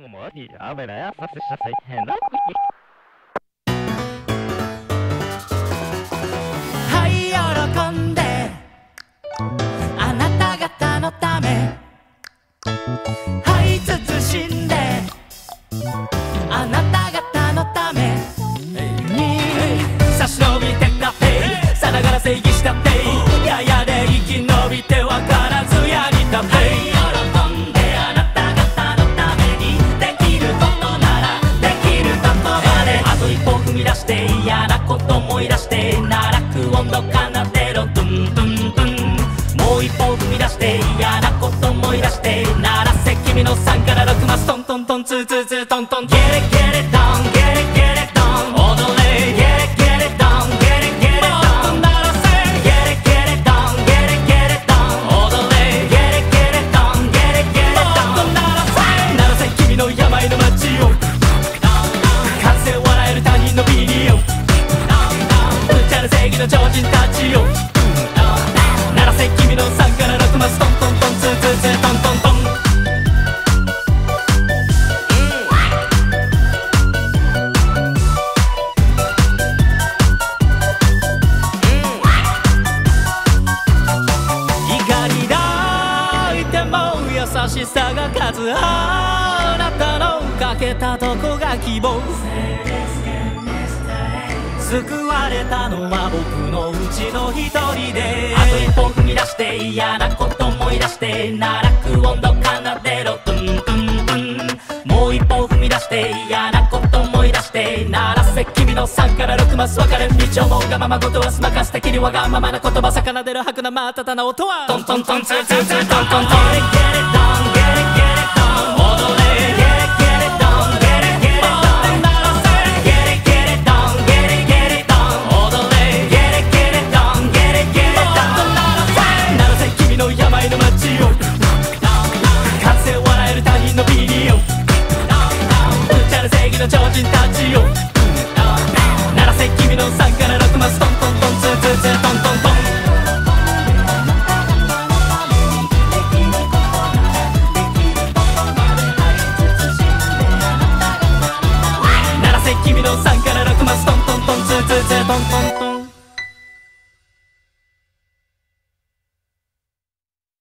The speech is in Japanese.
もうマジやべなやさせさせ変なして嫌なこと思い出して奈落温度奏でろドゥンドゥンドゥン。もう一歩踏み出して嫌なこと思い出して鳴らせ君の3から6マストントントンツーツーツートントン。ゲレゲレの超人たちよ。鳴らせ君の3から6マストントントンツーツーツートントントン。怒り抱いても優しさが勝つあなたのかけたとこが希望救われたのは僕のうちの一人であと一歩踏み出して嫌なこと思い出して奈落温度奏でろトゥントゥントゥンもう一歩踏み出して嫌なこと思い出して鳴らせ君の3から6マス分かれ道をもうがままごとはすまかす的にわがままな言葉魚出る吐くなまたたな音はトントントンツーツーツートントントンゲレゲレドン